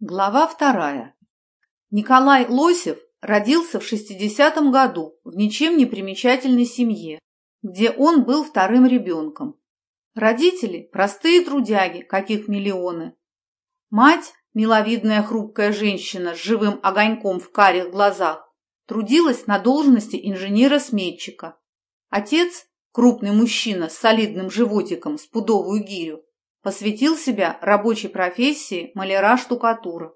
Глава вторая. Николай Лосев родился в 60 году в ничем не примечательной семье, где он был вторым ребенком. Родители – простые трудяги, каких миллионы. Мать, миловидная хрупкая женщина с живым огоньком в карих глазах, трудилась на должности инженера-сметчика. Отец, крупный мужчина с солидным животиком с пудовую гирю, посвятил себя рабочей профессии маляра-штукатура.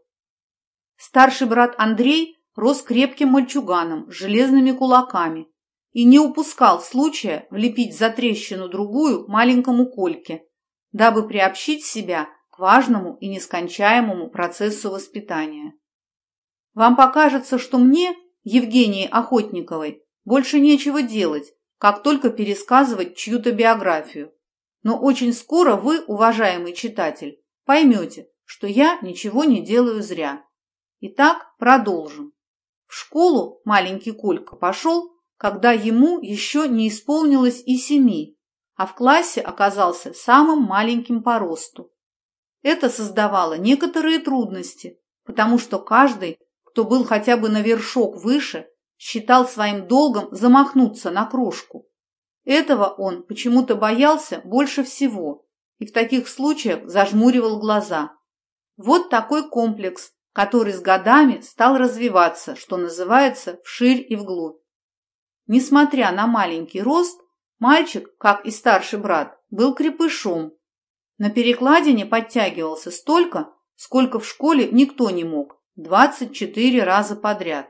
Старший брат Андрей рос крепким мальчуганом с железными кулаками и не упускал случая влепить за трещину другую маленькому Кольке, дабы приобщить себя к важному и нескончаемому процессу воспитания. Вам покажется, что мне, Евгении Охотниковой, больше нечего делать, как только пересказывать чью-то биографию. Но очень скоро вы, уважаемый читатель, поймете, что я ничего не делаю зря. Итак, продолжим. В школу маленький Колька пошел, когда ему еще не исполнилось и семи, а в классе оказался самым маленьким по росту. Это создавало некоторые трудности, потому что каждый, кто был хотя бы на вершок выше, считал своим долгом замахнуться на крошку. Этого он почему-то боялся больше всего, и в таких случаях зажмуривал глаза. Вот такой комплекс, который с годами стал развиваться, что называется, вширь и вглубь. Несмотря на маленький рост, мальчик, как и старший брат, был крепышом. На перекладине подтягивался столько, сколько в школе никто не мог, 24 раза подряд.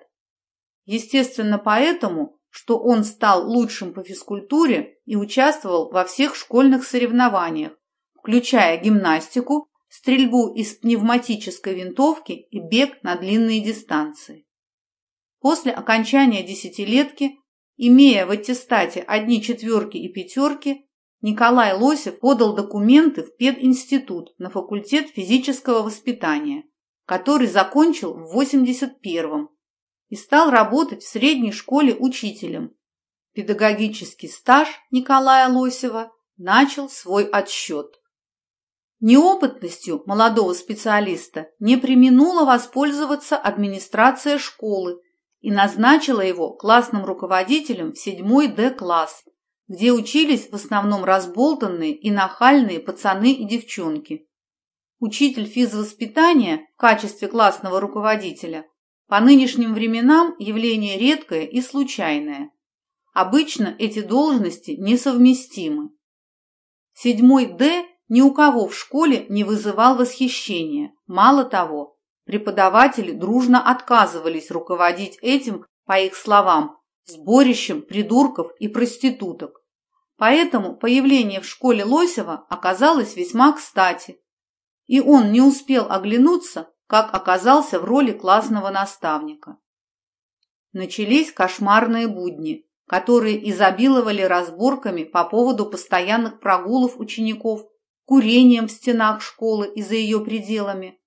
Естественно, поэтому что он стал лучшим по физкультуре и участвовал во всех школьных соревнованиях, включая гимнастику, стрельбу из пневматической винтовки и бег на длинные дистанции. После окончания десятилетки, имея в аттестате одни четверки и пятерки, Николай Лосев подал документы в пединститут на факультет физического воспитания, который закончил в 81-м и стал работать в средней школе учителем. Педагогический стаж Николая Лосева начал свой отсчет. Неопытностью молодого специалиста не применула воспользоваться администрация школы и назначила его классным руководителем в 7 Д-класс, где учились в основном разболтанные и нахальные пацаны и девчонки. Учитель физвоспитания в качестве классного руководителя по нынешним временам явление редкое и случайное. Обычно эти должности несовместимы. Седьмой Д ни у кого в школе не вызывал восхищения. Мало того, преподаватели дружно отказывались руководить этим, по их словам, сборищем придурков и проституток. Поэтому появление в школе Лосева оказалось весьма кстати. И он не успел оглянуться, как оказался в роли классного наставника. Начались кошмарные будни, которые изобиловали разборками по поводу постоянных прогулов учеников, курением в стенах школы и за ее пределами,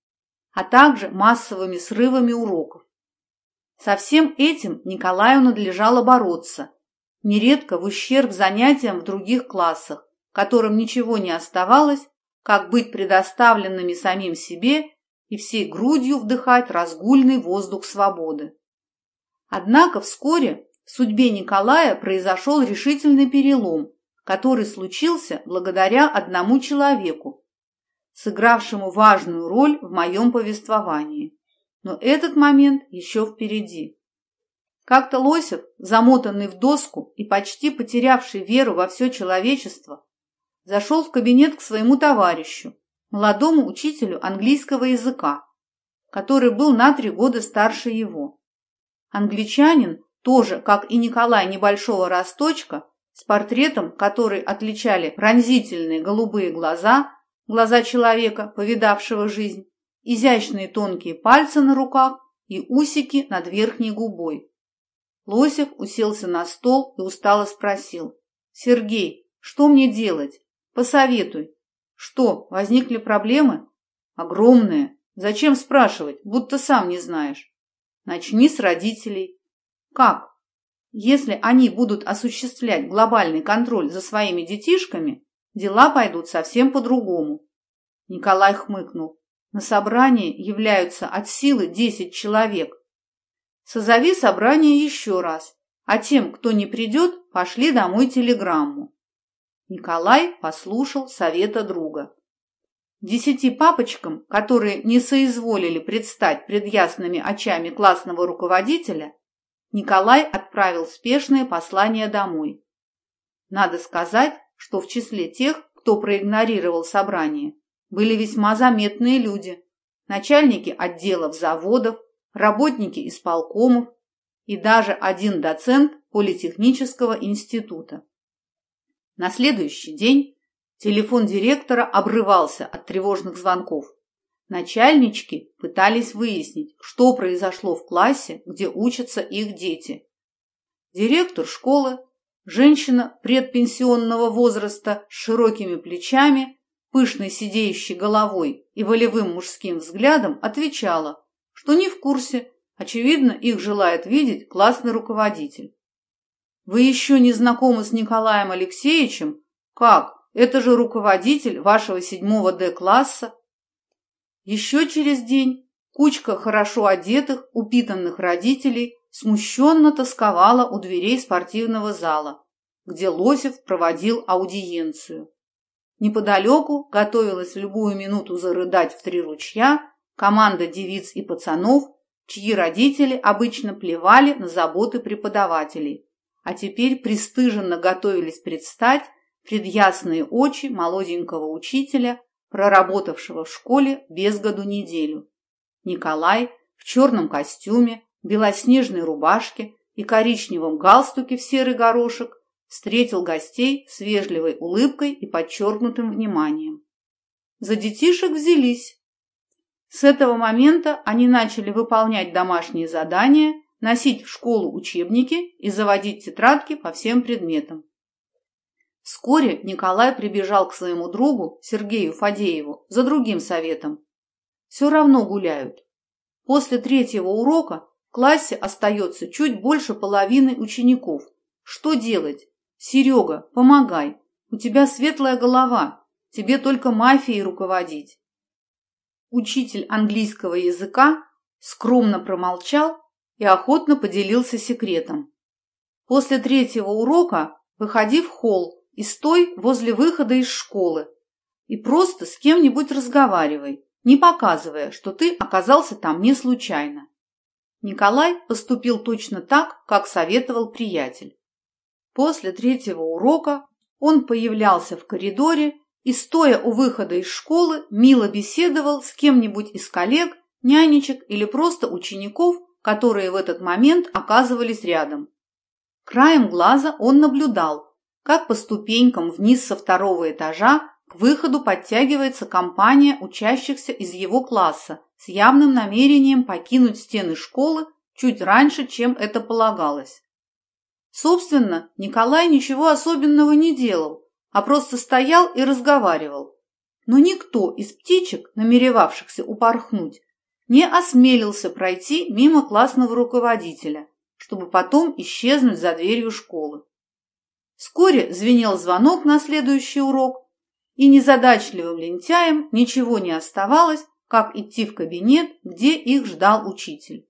а также массовыми срывами уроков. Со всем этим Николаю надлежало бороться, нередко в ущерб занятиям в других классах, которым ничего не оставалось, как быть предоставленными самим себе и всей грудью вдыхать разгульный воздух свободы. Однако вскоре в судьбе Николая произошел решительный перелом, который случился благодаря одному человеку, сыгравшему важную роль в моем повествовании. Но этот момент еще впереди. Как-то Лосев, замотанный в доску и почти потерявший веру во все человечество, зашел в кабинет к своему товарищу, Молодому учителю английского языка, который был на три года старше его. Англичанин тоже, как и Николай Небольшого Росточка, с портретом, который отличали пронзительные голубые глаза, глаза человека, повидавшего жизнь, изящные тонкие пальцы на руках и усики над верхней губой. Лосев уселся на стол и устало спросил. «Сергей, что мне делать? Посоветуй, что, возникли проблемы? Огромные. Зачем спрашивать, будто сам не знаешь? Начни с родителей. Как? Если они будут осуществлять глобальный контроль за своими детишками, дела пойдут совсем по-другому. Николай хмыкнул. На собрании являются от силы 10 человек. Созови собрание еще раз, а тем, кто не придет, пошли домой телеграмму. Николай послушал совета друга. Десяти папочкам, которые не соизволили предстать пред ясными очами классного руководителя, Николай отправил спешное послание домой. Надо сказать, что в числе тех, кто проигнорировал собрание, были весьма заметные люди. Начальники отделов заводов, работники исполкомов и даже один доцент Политехнического института. На следующий день телефон директора обрывался от тревожных звонков. Начальнички пытались выяснить, что произошло в классе, где учатся их дети. Директор школы, женщина предпенсионного возраста с широкими плечами, пышной сидеющей головой и волевым мужским взглядом, отвечала, что не в курсе, очевидно, их желает видеть классный руководитель. Вы еще не знакомы с Николаем Алексеевичем? Как? Это же руководитель вашего седьмого Д-класса. Еще через день кучка хорошо одетых, упитанных родителей смущенно тосковала у дверей спортивного зала, где Лосев проводил аудиенцию. Неподалеку готовилась в любую минуту зарыдать в три ручья команда девиц и пацанов, чьи родители обычно плевали на заботы преподавателей а теперь пристыженно готовились предстать пред ясные очи молоденького учителя, проработавшего в школе без году неделю. Николай в черном костюме, белоснежной рубашке и коричневом галстуке в серый горошек встретил гостей с вежливой улыбкой и подчеркнутым вниманием. За детишек взялись. С этого момента они начали выполнять домашние задания носить в школу учебники и заводить тетрадки по всем предметам. Вскоре Николай прибежал к своему другу Сергею Фадееву за другим советом. Все равно гуляют. После третьего урока в классе остается чуть больше половины учеников. Что делать? Серега, помогай. У тебя светлая голова. Тебе только мафией руководить. Учитель английского языка скромно промолчал и охотно поделился секретом. После третьего урока выходи в холл и стой возле выхода из школы и просто с кем-нибудь разговаривай, не показывая, что ты оказался там не случайно. Николай поступил точно так, как советовал приятель. После третьего урока он появлялся в коридоре и, стоя у выхода из школы, мило беседовал с кем-нибудь из коллег, нянечек или просто учеников, которые в этот момент оказывались рядом. Краем глаза он наблюдал, как по ступенькам вниз со второго этажа к выходу подтягивается компания учащихся из его класса с явным намерением покинуть стены школы чуть раньше, чем это полагалось. Собственно, Николай ничего особенного не делал, а просто стоял и разговаривал. Но никто из птичек, намеревавшихся упорхнуть, не осмелился пройти мимо классного руководителя, чтобы потом исчезнуть за дверью школы. Вскоре звенел звонок на следующий урок, и незадачливым лентяям ничего не оставалось, как идти в кабинет, где их ждал учитель.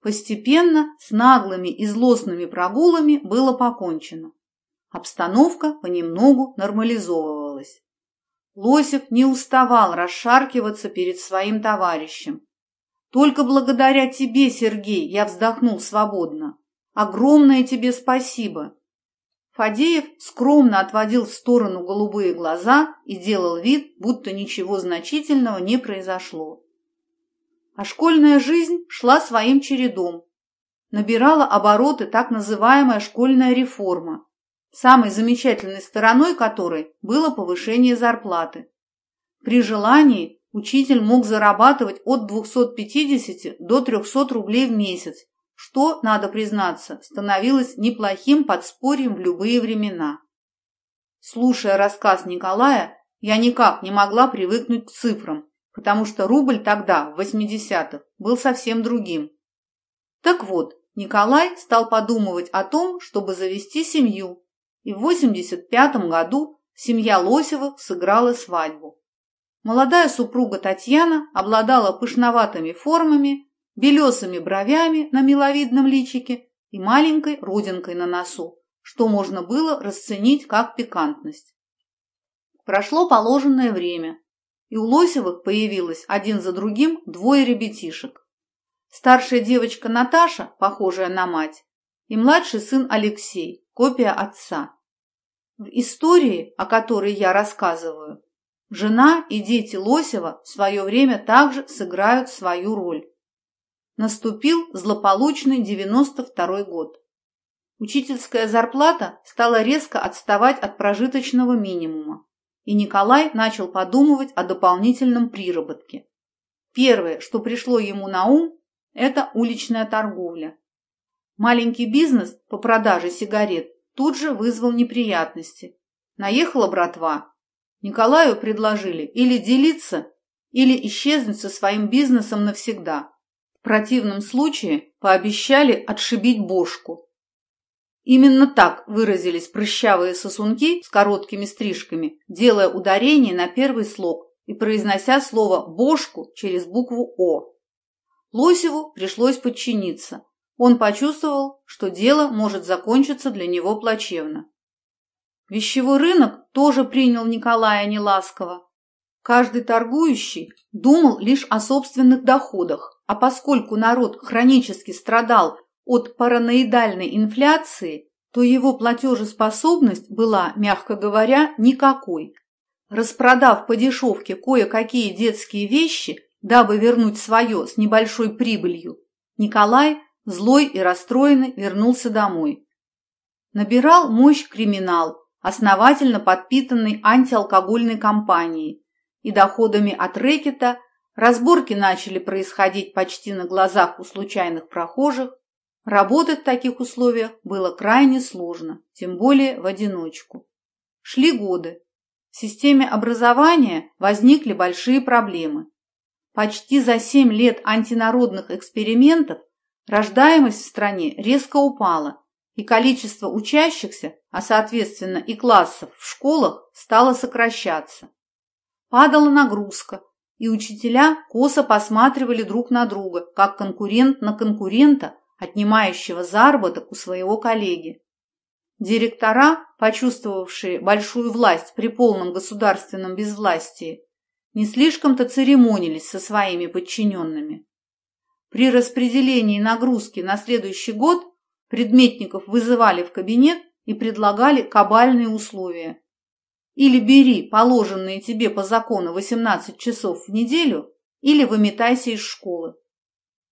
Постепенно с наглыми и злостными прогулами было покончено. Обстановка понемногу нормализовывалась. Лосев не уставал расшаркиваться перед своим товарищем. «Только благодаря тебе, Сергей, я вздохнул свободно. Огромное тебе спасибо!» Фадеев скромно отводил в сторону голубые глаза и делал вид, будто ничего значительного не произошло. А школьная жизнь шла своим чередом. Набирала обороты так называемая школьная реформа, Самой замечательной стороной которой было повышение зарплаты. При желании учитель мог зарабатывать от 250 до 300 рублей в месяц, что, надо признаться, становилось неплохим подспорьем в любые времена. Слушая рассказ Николая, я никак не могла привыкнуть к цифрам, потому что рубль тогда, в 80-х, был совсем другим. Так вот, Николай стал подумывать о том, чтобы завести семью и в 85 году семья Лосевых сыграла свадьбу. Молодая супруга Татьяна обладала пышноватыми формами, белесыми бровями на миловидном личике и маленькой родинкой на носу, что можно было расценить как пикантность. Прошло положенное время, и у Лосевых появилось один за другим двое ребятишек. Старшая девочка Наташа, похожая на мать, и младший сын Алексей, копия отца. В В истории, о которой я рассказываю, жена и дети Лосева в свое время также сыграют свою роль. Наступил злополучный 92 год. Учительская зарплата стала резко отставать от прожиточного минимума, и Николай начал подумывать о дополнительном приработке. Первое, что пришло ему на ум, это уличная торговля. Маленький бизнес по продаже сигарет Тут же вызвал неприятности. Наехала братва. Николаю предложили или делиться, или исчезнуть со своим бизнесом навсегда. В противном случае пообещали отшибить бошку. Именно так выразились прыщавые сосунки с короткими стрижками, делая ударение на первый слог и произнося слово «бошку» через букву «о». Лосеву пришлось подчиниться. Он почувствовал, что дело может закончиться для него плачевно. Вещевой рынок тоже принял Николая неласково. Каждый торгующий думал лишь о собственных доходах, а поскольку народ хронически страдал от параноидальной инфляции, то его платежеспособность была, мягко говоря, никакой. Распродав по дешевке кое-какие детские вещи, дабы вернуть свое с небольшой прибылью, Николай – злой и расстроенный вернулся домой. Набирал мощь криминал, основательно подпитанный антиалкогольной кампанией и доходами от рэкета, разборки начали происходить почти на глазах у случайных прохожих, Работать в таких условиях было крайне сложно, тем более в одиночку. Шли годы. В системе образования возникли большие проблемы. Почти за семь лет антинародных экспериментов рождаемость в стране резко упала, и количество учащихся, а соответственно и классов в школах, стало сокращаться. Падала нагрузка, и учителя косо посматривали друг на друга, как конкурент на конкурента, отнимающего заработок у своего коллеги. Директора, почувствовавшие большую власть при полном государственном безвластии, не слишком-то церемонились со своими подчиненными. При распределении нагрузки на следующий год предметников вызывали в кабинет и предлагали кабальные условия. Или бери положенные тебе по закону 18 часов в неделю, или выметайся из школы.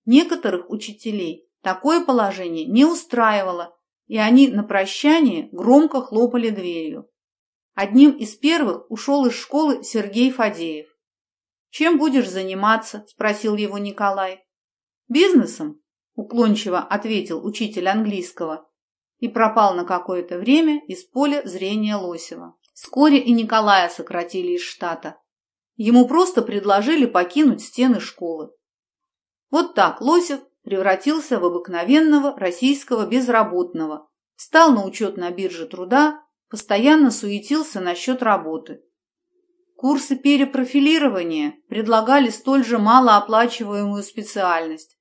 Некоторых учителей такое положение не устраивало, и они на прощание громко хлопали дверью. Одним из первых ушел из школы Сергей Фадеев. «Чем будешь заниматься?» – спросил его Николай. Бизнесом? Уклончиво ответил учитель английского и пропал на какое-то время из поля зрения Лосева. Вскоре и Николая сократили из штата. Ему просто предложили покинуть стены школы. Вот так Лосев превратился в обыкновенного российского безработного, встал на учет на бирже труда, постоянно суетился насчет работы. Курсы перепрофилирования предлагали столь же малооплачиваемую специальность,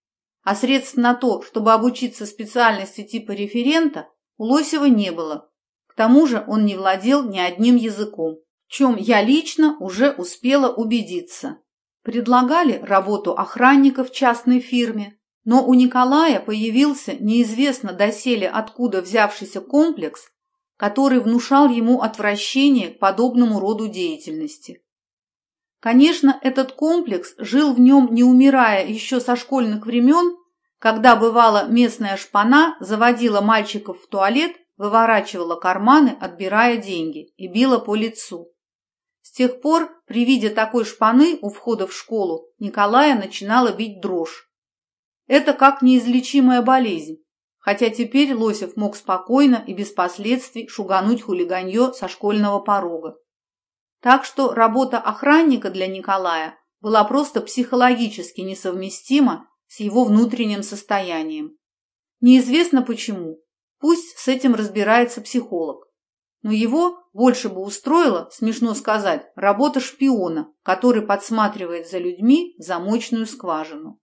а средств на то, чтобы обучиться специальности типа референта, у Лосева не было. К тому же он не владел ни одним языком, в чем я лично уже успела убедиться. Предлагали работу охранника в частной фирме, но у Николая появился неизвестно доселе откуда взявшийся комплекс который внушал ему отвращение к подобному роду деятельности. Конечно, этот комплекс жил в нем, не умирая еще со школьных времен, когда бывала местная шпана, заводила мальчиков в туалет, выворачивала карманы, отбирая деньги, и била по лицу. С тех пор, при виде такой шпаны у входа в школу, Николая начинала бить дрожь. Это как неизлечимая болезнь, хотя теперь Лосев мог спокойно и без последствий шугануть хулиганье со школьного порога. Так что работа охранника для Николая была просто психологически несовместима с его внутренним состоянием. Неизвестно почему, пусть с этим разбирается психолог. Но его больше бы устроила, смешно сказать, работа шпиона, который подсматривает за людьми в замочную скважину.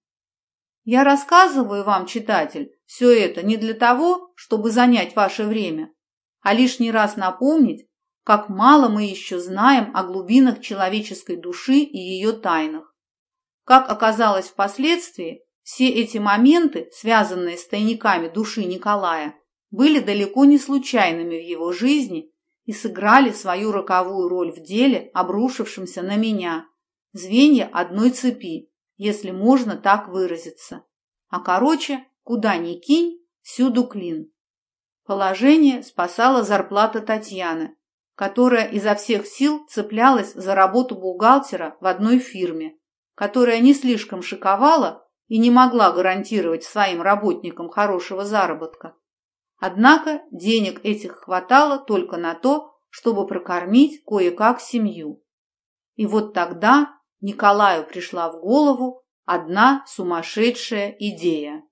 Я рассказываю вам, читатель, все это не для того, чтобы занять ваше время, а лишний раз напомнить, как мало мы еще знаем о глубинах человеческой души и ее тайнах. Как оказалось впоследствии, все эти моменты, связанные с тайниками души Николая, были далеко не случайными в его жизни и сыграли свою роковую роль в деле, обрушившемся на меня. Звенья одной цепи, если можно так выразиться. А короче, куда ни кинь, всюду клин. Положение спасала зарплата Татьяны, которая изо всех сил цеплялась за работу бухгалтера в одной фирме, которая не слишком шиковала и не могла гарантировать своим работникам хорошего заработка. Однако денег этих хватало только на то, чтобы прокормить кое-как семью. И вот тогда Николаю пришла в голову одна сумасшедшая идея.